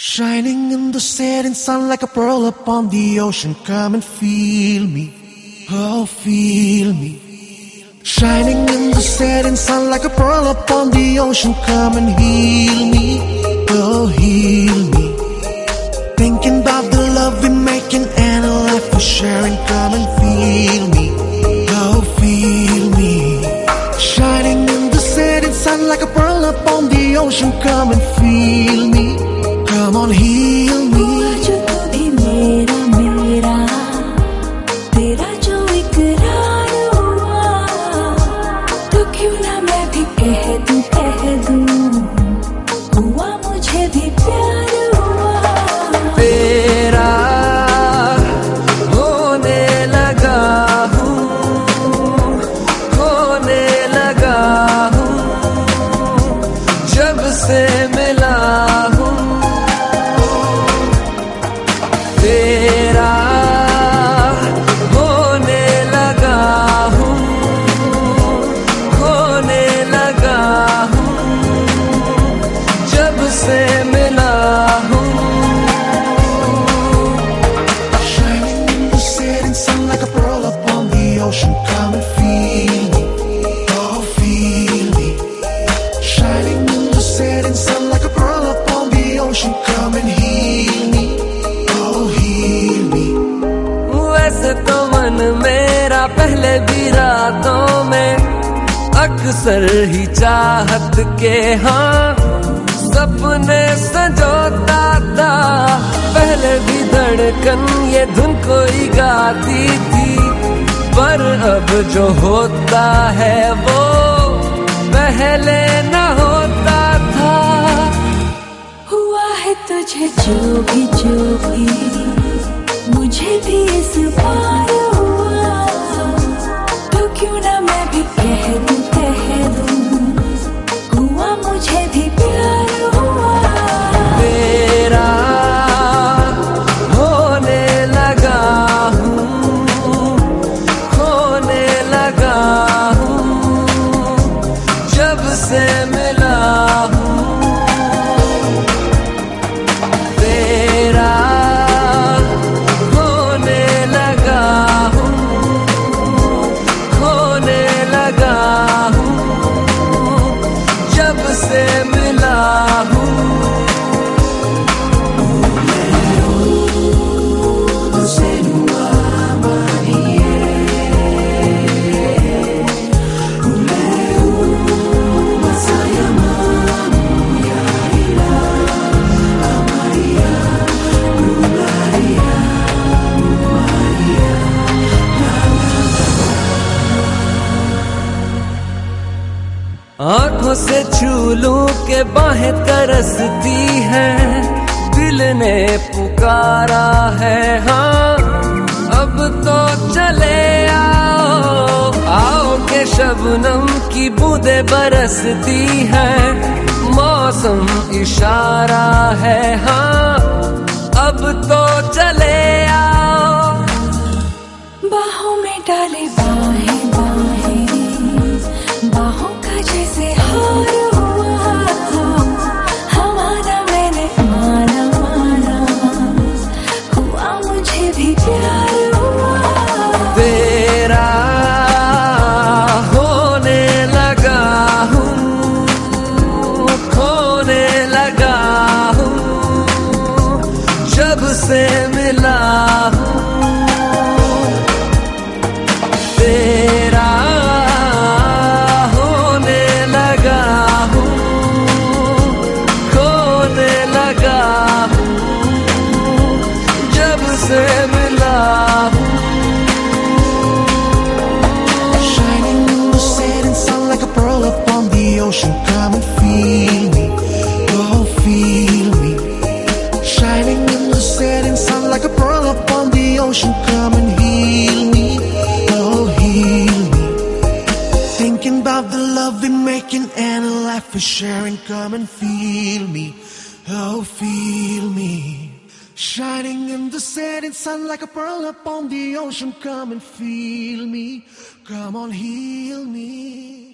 Shining in the setting sun like a pearl upon the ocean. Come and feel me. Oh, feel me. Shining in the setting sun like a pearl upon the ocean. Come and heal me. Oh, heal me. Thinking about the love we're making and a life we're sharing. Come and feel me. Oh, feel me. Shining in the setting sun like a pearl upon the ocean. Come and feel me on here. पहले भी रातों में अक्सर ही चाहत के हाँ सपने सजोता था। पहले भी धड़कन ये धुन कोई गाती थी। पर अब जो होता है वो पहले न होता था। हुआ है तुझे जो भी जो भी, मुझे भी इस बार आँखों से छू के बाहें तरसती है। दिल ने पुकारा है हाँ। अब तो चले आओ आओ के शबनम की बूंदे बरसती है। मौसम इशारा है हाँ। अब तो चले जब से मिला हूँ। Thinking about the love we're making and a life we're sharing. Come and feel me. Oh, feel me. Shining in the setting sun like a pearl upon the ocean. Come and feel me. Come on, heal me.